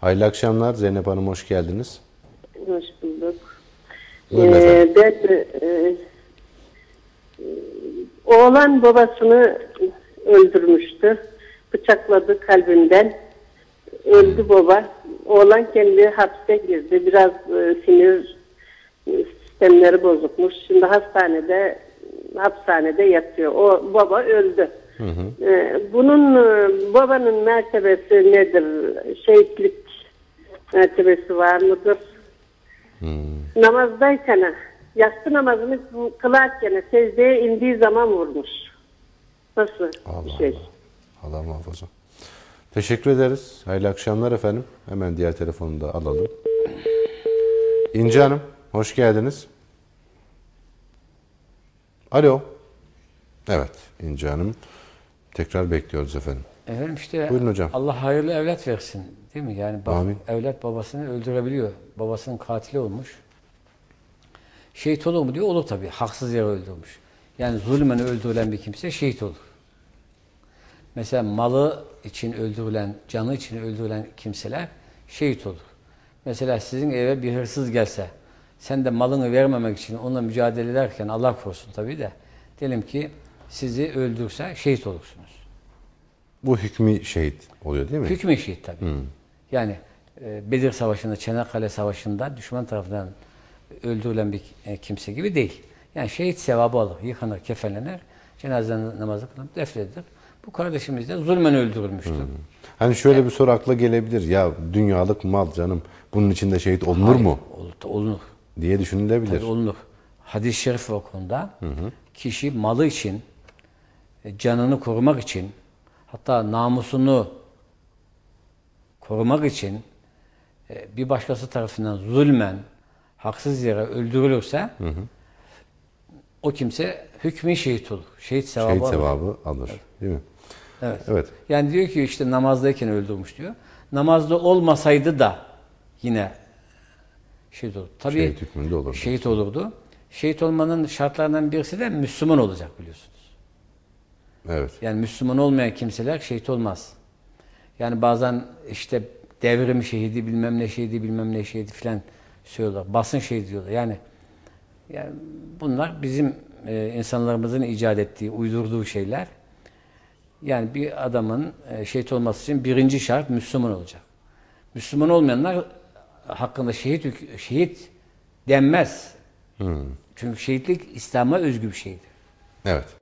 Hayırlı akşamlar Zeynep Hanım hoş geldiniz. Hoş bulduk. Buyurun Ee, efendim. ben e, e, oğlan babasını öldürmüştü. Bıçakladı kalbinden. Öldü baba. Oğlan kendi hapse girdi. Biraz e, sinir sistemleri bozukmuş. Şimdi hastanede hapishanede yatıyor. O baba öldü. Ee, bunun e, babanın mertebesi nedir? Şehitlik mertebesi var mıdır? namazdayken yatsı namazını kılarken secdeye indiği zaman vurmuş. Nasıl Allah şey? Allah. Allah muhafaza. Teşekkür ederiz. Hayırlı akşamlar efendim. Hemen diğer telefonu da alalım. İnci Hanım hoş geldiniz. Alo. Evet İnci Hanım. Tekrar bekliyoruz efendim. Efendim işte Buyurun hocam. Allah hayırlı evlat versin değil mi? Yani bab- Amin. evlat babasını öldürebiliyor. Babasının katili olmuş. Şehit olur mu diyor. Olur tabii. Haksız yere öldürmüş. Yani zulmen öldürülen bir kimse şehit olur. Mesela malı için öldürülen, canı için öldürülen kimseler şehit olur. Mesela sizin eve bir hırsız gelse, sen de malını vermemek için onunla mücadele ederken Allah korusun tabii de, diyelim ki sizi öldürse şehit olursunuz. Bu hükmü şehit oluyor değil mi? Hükmü şehit tabii. Yani e, Bedir Savaşı'nda, Çanakkale Savaşı'nda düşman tarafından öldürülen bir e, kimse gibi değil. Yani şehit sevabı alır, yıkanır, kefenlenir, cenaze namazı kılınıp defnedilir. Bu kardeşimiz de zulmen öldürülmüştür. Hani şöyle bir soru akla gelebilir. Ya dünyalık mal canım bunun içinde şehit olunur mu? Olur, olunur. diye düşünülebilir. Tabii olunur. Hadis-i şerif o konuda. Kişi malı için, e, canını korumak için, hatta namusunu korumak için e, bir başkası tarafından zulmen, haksız yere öldürülürse o kimse hükmü şehit olur. Şehit sevabı Şehit alır. sevabı alır. Değil mi? Evet. Evet. Yani diyor ki işte namazdayken öldürmüş diyor. Namazda olmasaydı da yine şehit olur. Tabii Şehit hükmünde olurdu. Şehit olurdu. Şehit olmanın şartlarından birisi de Müslüman olacak biliyorsunuz. Evet. Yani Müslüman olmayan kimseler şehit olmaz. Yani bazen işte devrim şehidi bilmem ne şehidi bilmem ne şehidi filan söylüyorlar. Basın şehidi diyorlar. Yani yani bunlar bizim e, insanlarımızın icat ettiği, uydurduğu şeyler. Yani bir adamın e, şehit olması için birinci şart Müslüman olacak. Müslüman olmayanlar hakkında şehit şehit denmez. Çünkü şehitlik İslam'a özgü bir şeydir. Evet.